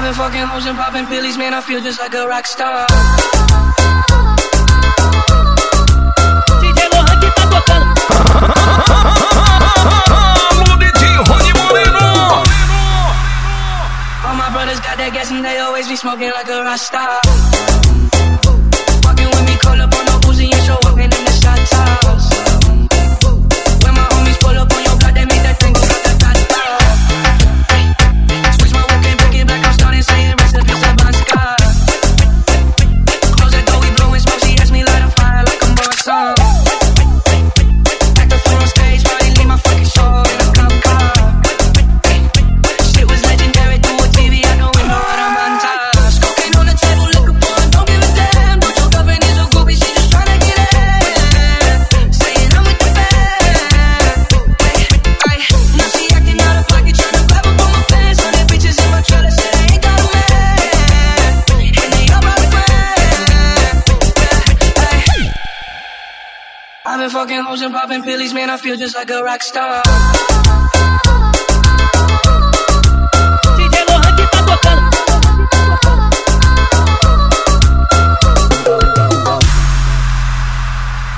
I've been fucking hoes and popping pillies, man, I feel just like a rock star. All my brothers got that gas and they always be smoking like a rock star. I've been fucking hoes and popping pillies, man. I feel just like a rock star.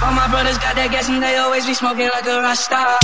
All my brothers got that gas and they always be smoking like a rock star.